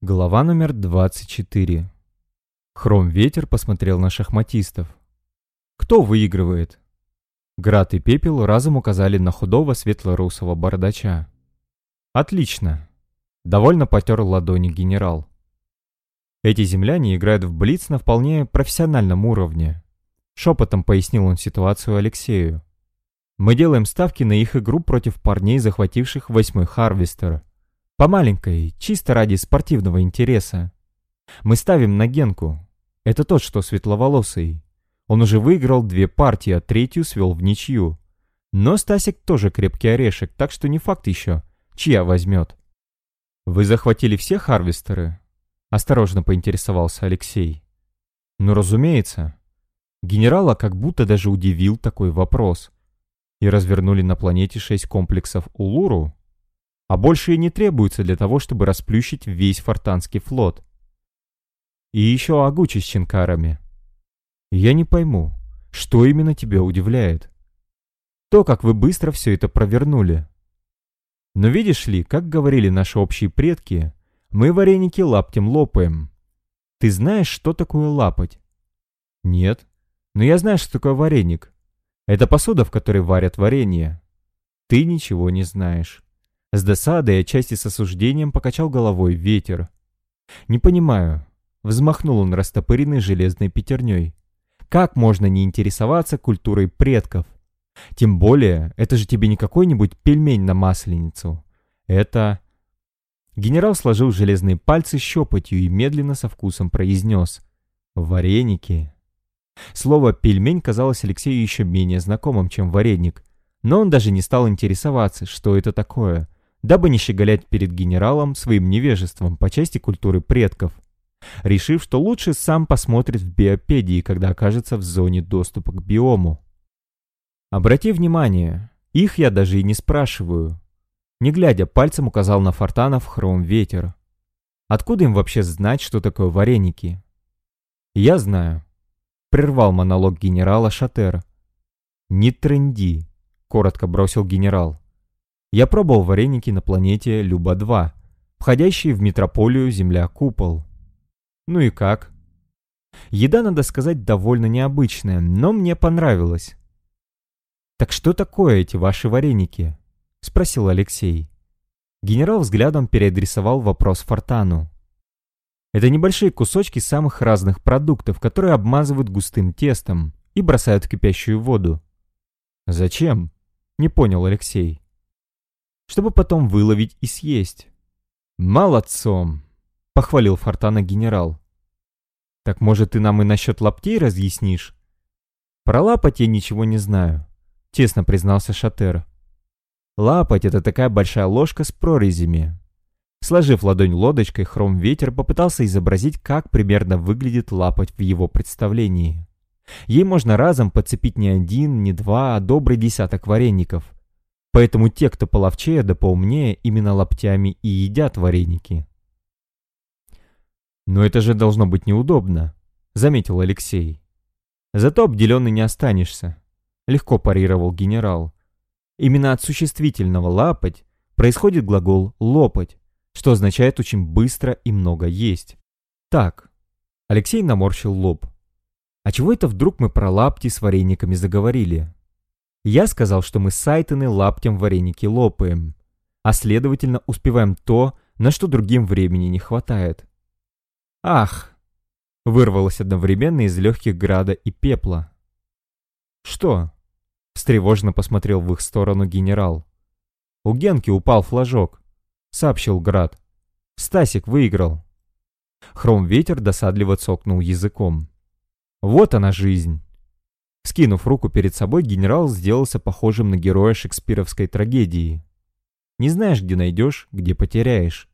Глава номер 24. Хром-ветер посмотрел на шахматистов. Кто выигрывает? Град и Пепел разом указали на худого светло-русого бардача. Отлично. Довольно потер ладони генерал. Эти земляне играют в Блиц на вполне профессиональном уровне. Шепотом пояснил он ситуацию Алексею. Мы делаем ставки на их игру против парней, захвативших восьмой Харвестер. По маленькой, чисто ради спортивного интереса. Мы ставим на Генку. Это тот, что светловолосый. Он уже выиграл две партии, а третью свел в ничью. Но Стасик тоже крепкий орешек, так что не факт еще, чья возьмет. «Вы захватили все Харвестеры?» Осторожно поинтересовался Алексей. «Ну, разумеется». Генерала как будто даже удивил такой вопрос. И развернули на планете шесть комплексов Улуру? А больше и не требуется для того, чтобы расплющить весь фортанский флот. И еще Агучи с чинкарами. Я не пойму, что именно тебя удивляет? То, как вы быстро все это провернули. Но видишь ли, как говорили наши общие предки, мы вареники лаптем лопаем. Ты знаешь, что такое лапать? Нет, но я знаю, что такое вареник. Это посуда, в которой варят варенье. Ты ничего не знаешь. С досадой отчасти с осуждением покачал головой ветер. «Не понимаю». Взмахнул он растопыренной железной пятерней. «Как можно не интересоваться культурой предков? Тем более, это же тебе не какой-нибудь пельмень на масленицу. Это...» Генерал сложил железные пальцы щепотью и медленно со вкусом произнес. «Вареники». Слово «пельмень» казалось Алексею еще менее знакомым, чем «вареник», но он даже не стал интересоваться, что это такое – дабы не щеголять перед генералом своим невежеством по части культуры предков, решив, что лучше сам посмотрит в биопедии, когда окажется в зоне доступа к биому. Обрати внимание, их я даже и не спрашиваю. Не глядя, пальцем указал на фортанов хром ветер. Откуда им вообще знать, что такое вареники? Я знаю. Прервал монолог генерала Шатер. Не тренди, коротко бросил генерал. Я пробовал вареники на планете Люба-2, входящей в метрополию Земля-Купол. Ну и как? Еда, надо сказать, довольно необычная, но мне понравилась. «Так что такое эти ваши вареники?» — спросил Алексей. Генерал взглядом переадресовал вопрос Фортану. Это небольшие кусочки самых разных продуктов, которые обмазывают густым тестом и бросают в кипящую воду. «Зачем?» — не понял Алексей чтобы потом выловить и съесть. «Молодцом!» — похвалил Фортана генерал. «Так, может, ты нам и насчет лаптей разъяснишь?» «Про лапоть я ничего не знаю», — честно признался Шатер. «Лапоть — это такая большая ложка с прорезями». Сложив ладонь лодочкой, хром-ветер попытался изобразить, как примерно выглядит лапоть в его представлении. Ей можно разом подцепить не один, не два, а добрый десяток вареников — Поэтому те, кто половчее да поумнее, именно лаптями и едят вареники. «Но это же должно быть неудобно», — заметил Алексей. «Зато обделенный не останешься», — легко парировал генерал. Именно от существительного «лапать» происходит глагол «лопать», что означает очень быстро и много есть. Так, Алексей наморщил лоб. А чего это вдруг мы про лапти с варениками заговорили? Я сказал, что мы сайтаны лаптем вареники лопаем, а следовательно успеваем то, на что другим времени не хватает. «Ах!» — вырвалось одновременно из легких града и пепла. «Что?» — встревоженно посмотрел в их сторону генерал. «У Генки упал флажок», — сообщил Град. «Стасик выиграл». Хром-ветер досадливо цокнул языком. «Вот она жизнь!» Скинув руку перед собой, генерал сделался похожим на героя шекспировской трагедии. «Не знаешь, где найдешь, где потеряешь».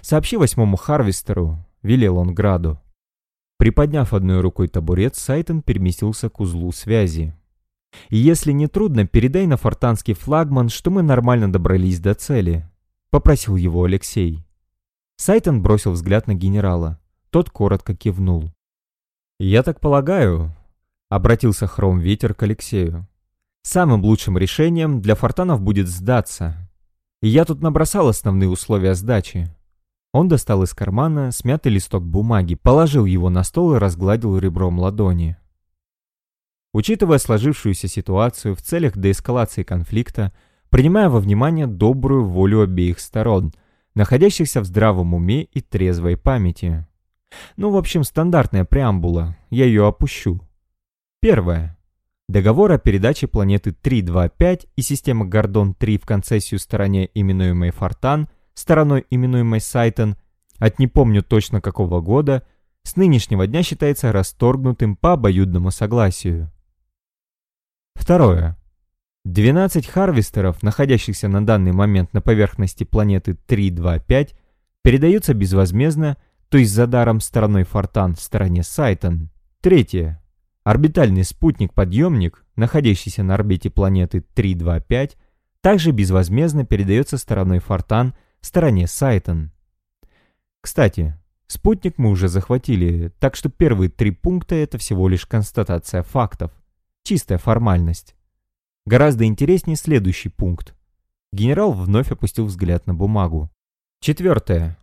«Сообщи восьмому Харвестеру», — велел он Граду. Приподняв одной рукой табурет, Сайтон переместился к узлу связи. «И если не трудно, передай на фортанский флагман, что мы нормально добрались до цели», — попросил его Алексей. Сайтон бросил взгляд на генерала. Тот коротко кивнул. «Я так полагаю, Обратился Хром-ветер к Алексею. Самым лучшим решением для фортанов будет сдаться. Я тут набросал основные условия сдачи. Он достал из кармана смятый листок бумаги, положил его на стол и разгладил ребром ладони. Учитывая сложившуюся ситуацию в целях деэскалации конфликта, принимая во внимание добрую волю обеих сторон, находящихся в здравом уме и трезвой памяти. Ну, в общем, стандартная преамбула, я ее опущу. Первое. Договор о передаче планеты 325 и системы Гордон-3 в концессию стороне, именуемой Фортан, стороной, именуемой Сайтон, от не помню точно какого года, с нынешнего дня считается расторгнутым по обоюдному согласию. Второе. 12 харвестеров, находящихся на данный момент на поверхности планеты 325, передаются безвозмездно, то есть задаром стороной Фортан стороне Сайтон. Третье. Орбитальный спутник-подъемник, находящийся на орбите планеты 325, также безвозмездно передается стороной Фортан стороне Сайтон. Кстати, спутник мы уже захватили, так что первые три пункта это всего лишь констатация фактов. Чистая формальность. Гораздо интереснее следующий пункт. Генерал вновь опустил взгляд на бумагу. Четвертое.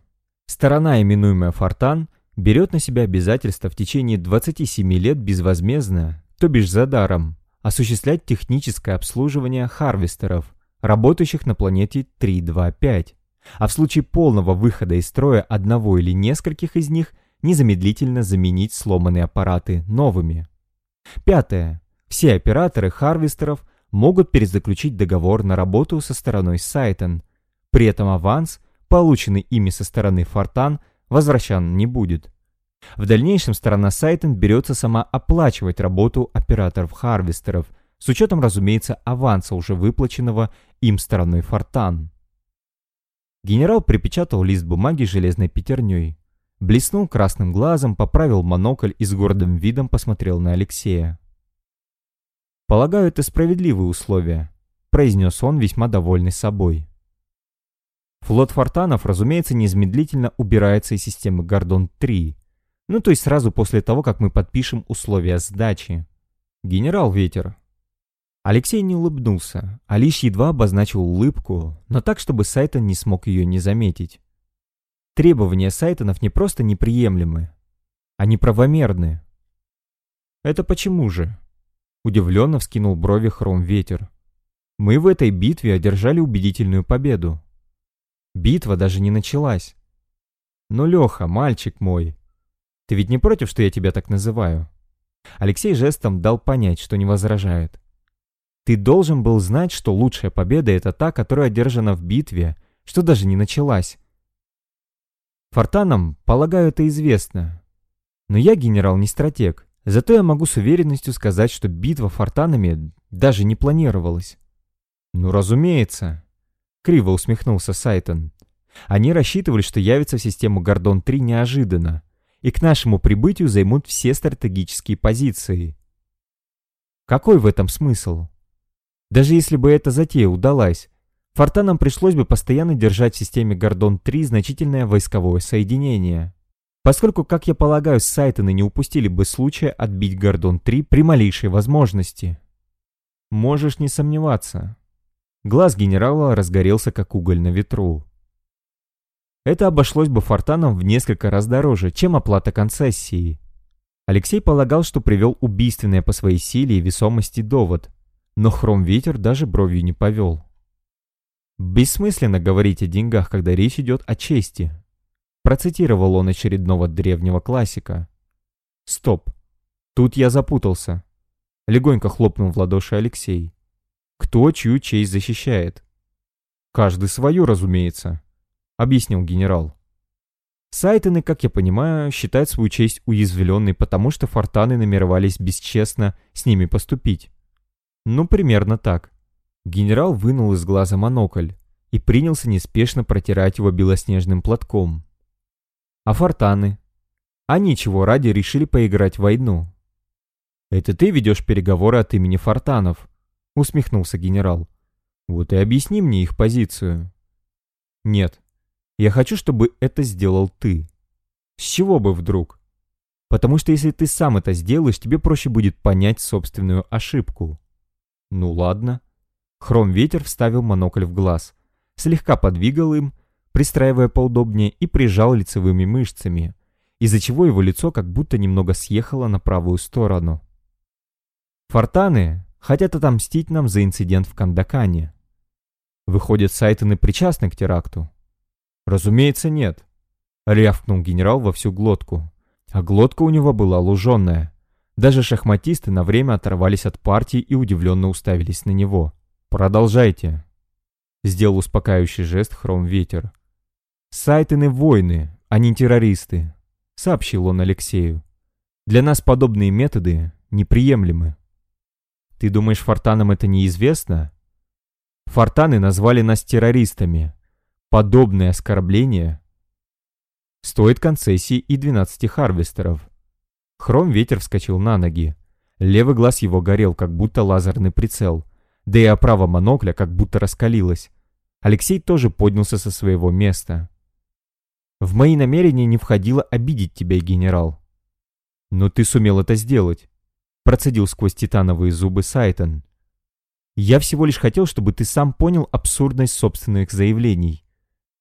Сторона, именуемая Фортан, берет на себя обязательство в течение 27 лет безвозмездно, то бишь за даром, осуществлять техническое обслуживание харвестеров, работающих на планете 325 а в случае полного выхода из строя одного или нескольких из них незамедлительно заменить сломанные аппараты новыми. Пятое. Все операторы харвестеров могут перезаключить договор на работу со стороной Сайтон. При этом аванс, полученный ими со стороны Фортан, возвращен не будет. В дальнейшем сторона Сайтон берется сама оплачивать работу операторов-харвестеров, с учетом, разумеется, аванса, уже выплаченного им стороной Фортан. Генерал припечатал лист бумаги железной пятерней. Блеснул красным глазом, поправил монокль и с гордым видом посмотрел на Алексея. «Полагаю, это справедливые условия», — произнес он, весьма довольный собой. Флот Фортанов, разумеется, незамедлительно убирается из системы Гордон-3. Ну, то есть сразу после того, как мы подпишем условия сдачи. Генерал Ветер, Алексей не улыбнулся, а лишь едва обозначил улыбку, но так, чтобы Сайтон не смог ее не заметить. Требования Сайтонов не просто неприемлемы, они правомерны. «Это почему же?» Удивленно вскинул брови Хром Ветер. «Мы в этой битве одержали убедительную победу. Битва даже не началась. Но, Леха, мальчик мой, ты ведь не против, что я тебя так называю?» Алексей жестом дал понять, что не возражает. Ты должен был знать, что лучшая победа — это та, которая одержана в битве, что даже не началась. Фортанам, полагаю, это известно. Но я генерал не стратег, зато я могу с уверенностью сказать, что битва фортанами даже не планировалась. Ну, разумеется. Криво усмехнулся Сайтон. Они рассчитывали, что явятся в систему Гордон-3 неожиданно, и к нашему прибытию займут все стратегические позиции. Какой в этом смысл? Даже если бы эта затея удалась, Фортанам пришлось бы постоянно держать в системе Гордон-3 значительное войсковое соединение. Поскольку, как я полагаю, Сайтоны не упустили бы случая отбить Гордон-3 при малейшей возможности. Можешь не сомневаться. Глаз генерала разгорелся, как уголь на ветру. Это обошлось бы Фортанам в несколько раз дороже, чем оплата концессии. Алексей полагал, что привел убийственное по своей силе и весомости довод, но Хром-ветер даже бровью не повел. «Бессмысленно говорить о деньгах, когда речь идет о чести», процитировал он очередного древнего классика. «Стоп, тут я запутался», легонько хлопнул в ладоши Алексей. «Кто чью честь защищает?» «Каждый свою, разумеется», — объяснил генерал. Сайтоны, как я понимаю, считают свою честь уязвленной, потому что фортаны намеревались бесчестно с ними поступить. Ну, примерно так. Генерал вынул из глаза монокль и принялся неспешно протирать его белоснежным платком. А фортаны? Они чего ради решили поиграть в войну? «Это ты ведешь переговоры от имени фортанов?» — усмехнулся генерал. «Вот и объясни мне их позицию». «Нет, я хочу, чтобы это сделал ты». «С чего бы вдруг?» «Потому что если ты сам это сделаешь, тебе проще будет понять собственную ошибку». Ну ладно. Хром-ветер вставил монокль в глаз, слегка подвигал им, пристраивая поудобнее, и прижал лицевыми мышцами, из-за чего его лицо как будто немного съехало на правую сторону. Фортаны хотят отомстить нам за инцидент в Кандакане. Выходит, Сайтоны причастны к теракту? Разумеется, нет. Рявкнул генерал во всю глотку. А глотка у него была луженная. Даже шахматисты на время оторвались от партии и удивленно уставились на него. «Продолжайте», — сделал успокаивающий жест Хром Ветер. «Сайтоны воины, а не террористы», — сообщил он Алексею. «Для нас подобные методы неприемлемы». «Ты думаешь, фортанам это неизвестно?» «Фортаны назвали нас террористами. Подобное оскорбление стоит концессии и 12 харвестеров». Хром ветер вскочил на ноги. Левый глаз его горел, как будто лазерный прицел, да и оправа монокля как будто раскалилась. Алексей тоже поднялся со своего места. В мои намерения не входило обидеть тебя, генерал. Но ты сумел это сделать. Процедил сквозь титановые зубы Сайтон. Я всего лишь хотел, чтобы ты сам понял абсурдность собственных заявлений.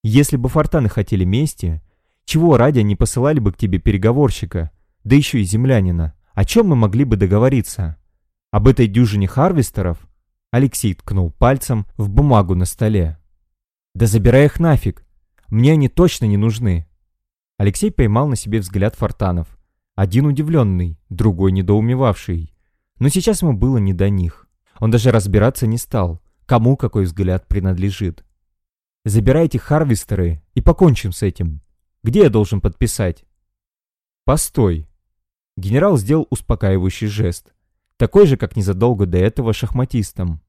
Если бы фортаны хотели мести, чего ради они посылали бы к тебе переговорщика, да еще и землянина? О чем мы могли бы договориться? Об этой дюжине харвестеров? Алексей ткнул пальцем в бумагу на столе. Да забирай их нафиг. Мне они точно не нужны. Алексей поймал на себе взгляд фортанов. Один удивленный, другой недоумевавший. Но сейчас ему было не до них. Он даже разбираться не стал, кому какой взгляд принадлежит. Забирайте харвестеры и покончим с этим. Где я должен подписать? Постой. Генерал сделал успокаивающий жест, такой же, как незадолго до этого шахматистом.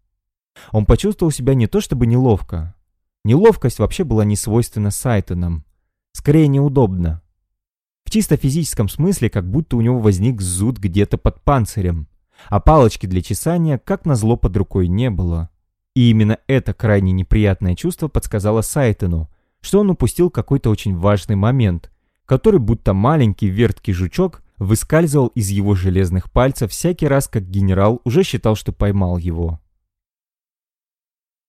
Он почувствовал себя не то чтобы неловко, Неловкость вообще была не свойственна Сайтонам. Скорее неудобно. Чисто физическом смысле, как будто у него возник зуд где-то под панцирем, а палочки для чесания, как назло, под рукой не было. И именно это крайне неприятное чувство подсказало Сайтону, что он упустил какой-то очень важный момент, который будто маленький верткий жучок выскальзывал из его железных пальцев всякий раз, как генерал уже считал, что поймал его.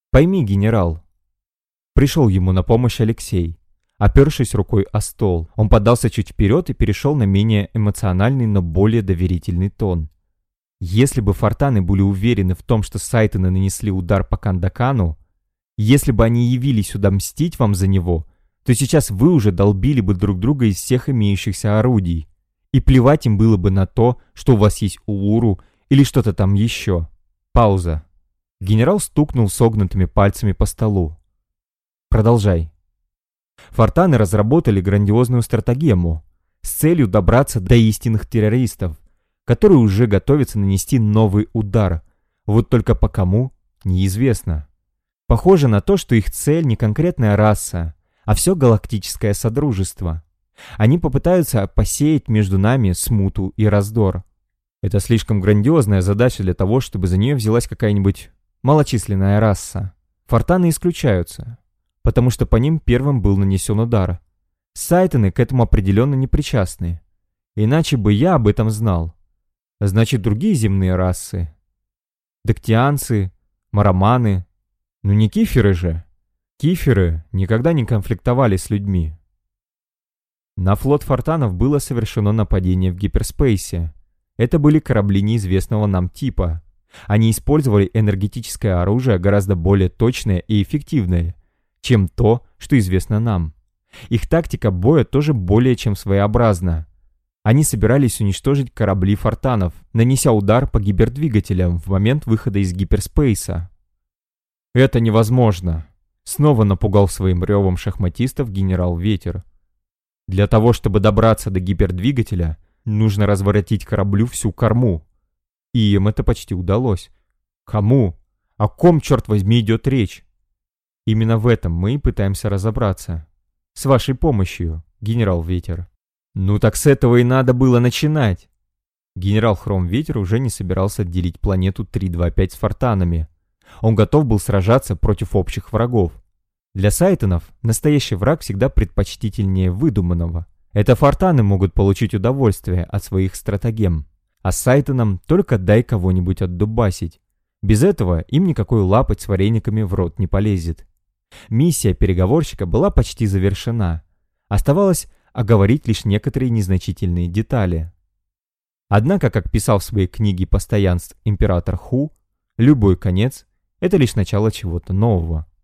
«Пойми, генерал», Пришел ему на помощь Алексей. Опершись рукой о стол, он подался чуть вперед и перешел на менее эмоциональный, но более доверительный тон. Если бы фортаны были уверены в том, что Сайтоны нанесли удар по Кандакану, если бы они явились сюда мстить вам за него, то сейчас вы уже долбили бы друг друга из всех имеющихся орудий. И плевать им было бы на то, что у вас есть Улуру или что-то там еще. Пауза. Генерал стукнул согнутыми пальцами по столу. Продолжай. Фортаны разработали грандиозную стратегему с целью добраться до истинных террористов, которые уже готовятся нанести новый удар. Вот только по кому – неизвестно. Похоже на то, что их цель не конкретная раса, а все галактическое содружество. Они попытаются посеять между нами смуту и раздор. Это слишком грандиозная задача для того, чтобы за нее взялась какая-нибудь малочисленная раса. Фортаны исключаются потому что по ним первым был нанесен удар. Сайтоны к этому определенно не причастны. Иначе бы я об этом знал. Значит, другие земные расы. Доктианцы, мараманы. Ну не киферы же. Киферы никогда не конфликтовали с людьми. На флот фортанов было совершено нападение в гиперспейсе. Это были корабли неизвестного нам типа. Они использовали энергетическое оружие гораздо более точное и эффективное, чем то, что известно нам. Их тактика боя тоже более чем своеобразна. Они собирались уничтожить корабли фортанов, нанеся удар по гипердвигателям в момент выхода из гиперспейса. «Это невозможно!» Снова напугал своим ревом шахматистов генерал Ветер. Для того, чтобы добраться до гипердвигателя, нужно разворотить кораблю всю корму. И им это почти удалось. Кому? О ком, черт возьми, идет речь? Именно в этом мы и пытаемся разобраться. С вашей помощью, генерал Ветер. Ну так с этого и надо было начинать. Генерал Хром Ветер уже не собирался делить планету 325 с фортанами. Он готов был сражаться против общих врагов. Для Сайтонов настоящий враг всегда предпочтительнее выдуманного. Это фортаны могут получить удовольствие от своих стратегем. А Сайтонам только дай кого-нибудь отдубасить. Без этого им никакой лапоть с варениками в рот не полезет. Миссия переговорщика была почти завершена. Оставалось оговорить лишь некоторые незначительные детали. Однако, как писал в своей книге «Постоянств» император Ху, любой конец – это лишь начало чего-то нового.